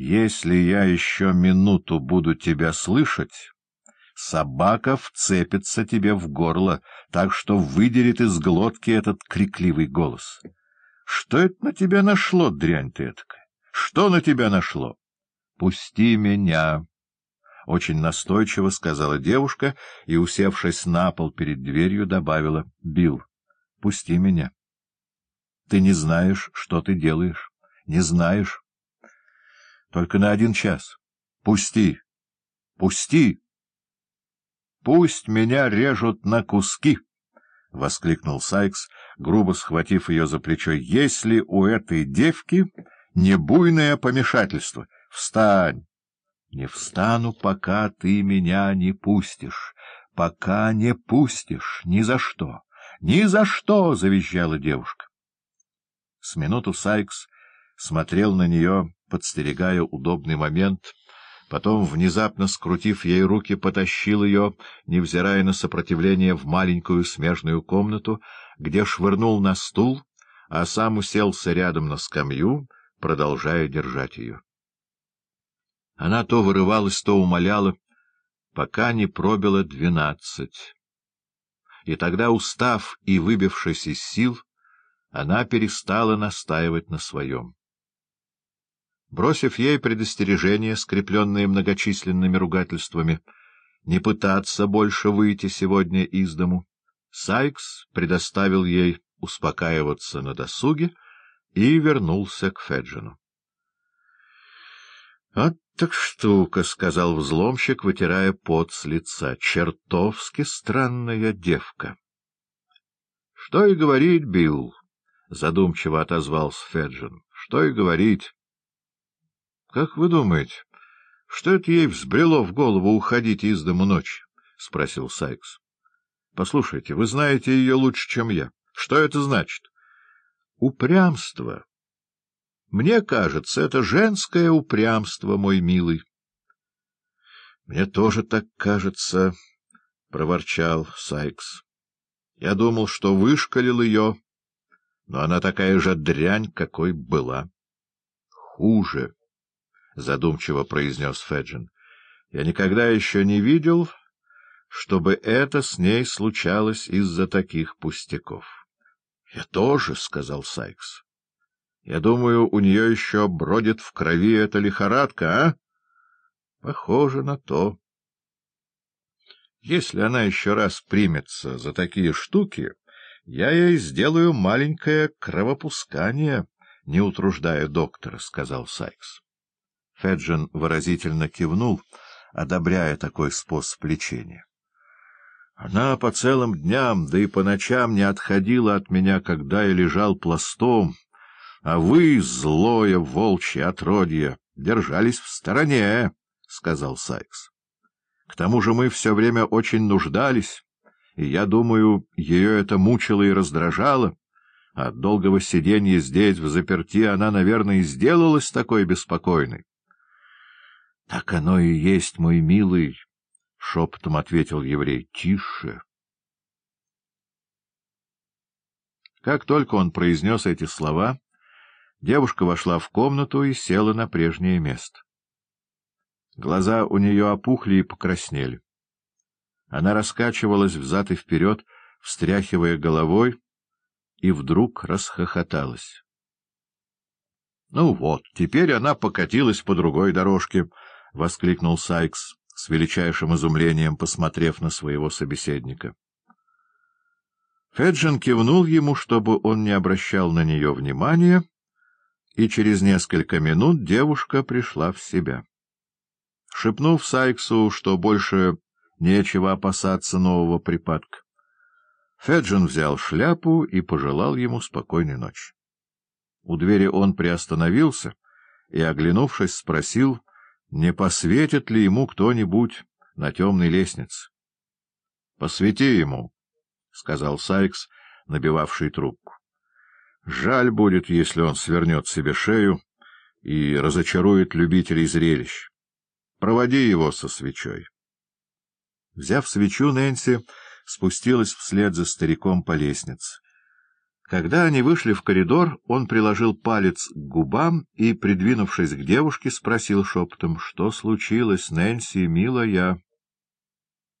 Если я еще минуту буду тебя слышать, собака вцепится тебе в горло, так что выдерет из глотки этот крикливый голос. Что это на тебя нашло, дрянь ты этакая? Что на тебя нашло? Пусти меня! — очень настойчиво сказала девушка и, усевшись на пол перед дверью, добавила. — Билл, пусти меня. Ты не знаешь, что ты делаешь. Не знаешь. Только на один час. Пусти! Пусти! Пусть меня режут на куски! — воскликнул Сайкс, грубо схватив ее за плечо. — Если у этой девки не буйное помешательство, встань! — Не встану, пока ты меня не пустишь. Пока не пустишь. Ни за что. Ни за что! — завизжала девушка. С минуту Сайкс смотрел на нее, подстерегая удобный момент, потом, внезапно скрутив ей руки, потащил ее, невзирая на сопротивление, в маленькую смежную комнату, где швырнул на стул, а сам уселся рядом на скамью, продолжая держать ее. Она то вырывалась, то умоляла, пока не пробила двенадцать. И тогда, устав и выбившись из сил, она перестала настаивать на своем. Бросив ей предостережение, скрепленное многочисленными ругательствами, не пытаться больше выйти сегодня из дому, Сайкс предоставил ей успокаиваться на досуге и вернулся к Феджину. — Вот так штука, — сказал взломщик, вытирая пот с лица. — Чертовски странная девка. — Что и говорить, Билл, — задумчиво отозвался Феджин. — Что и говорить. — Как вы думаете, что это ей взбрело в голову уходить из дому ночью? — спросил Сайкс. — Послушайте, вы знаете ее лучше, чем я. Что это значит? — Упрямство. Мне кажется, это женское упрямство, мой милый. — Мне тоже так кажется, — проворчал Сайкс. — Я думал, что вышкалил ее, но она такая же дрянь, какой была. — Хуже. —— задумчиво произнес Феджин. — Я никогда еще не видел, чтобы это с ней случалось из-за таких пустяков. — Я тоже, — сказал Сайкс. — Я думаю, у нее еще бродит в крови эта лихорадка, а? — Похоже на то. Если она еще раз примется за такие штуки, я ей сделаю маленькое кровопускание, не утруждая доктора, — сказал Сайкс. Феджин выразительно кивнул, одобряя такой способ лечения. Она по целым дням, да и по ночам не отходила от меня, когда я лежал пластом, а вы, злое волчье отродье, держались в стороне, — сказал Сайкс. К тому же мы все время очень нуждались, и, я думаю, ее это мучило и раздражало. От долгого сиденья здесь, в заперти, она, наверное, и сделалась такой беспокойной. — Так оно и есть, мой милый, — шепотом ответил еврей. — Тише. Как только он произнес эти слова, девушка вошла в комнату и села на прежнее место. Глаза у нее опухли и покраснели. Она раскачивалась взад и вперед, встряхивая головой, и вдруг расхохоталась. — Ну вот, теперь она покатилась по другой дорожке, — воскликнул Сайкс, с величайшим изумлением посмотрев на своего собеседника. Феджин кивнул ему, чтобы он не обращал на нее внимания, и через несколько минут девушка пришла в себя. Шепнув Сайксу, что больше нечего опасаться нового припадка, Феджин взял шляпу и пожелал ему спокойной ночи. У двери он приостановился и, оглянувшись, спросил, не посветит ли ему кто-нибудь на темной лестнице. — Посвети ему, — сказал Сайкс, набивавший трубку. — Жаль будет, если он свернет себе шею и разочарует любителей зрелищ. Проводи его со свечой. Взяв свечу, Нэнси спустилась вслед за стариком по лестнице. Когда они вышли в коридор, он приложил палец к губам и, придвинувшись к девушке, спросил шепотом, — Что случилось, Нэнси, милая?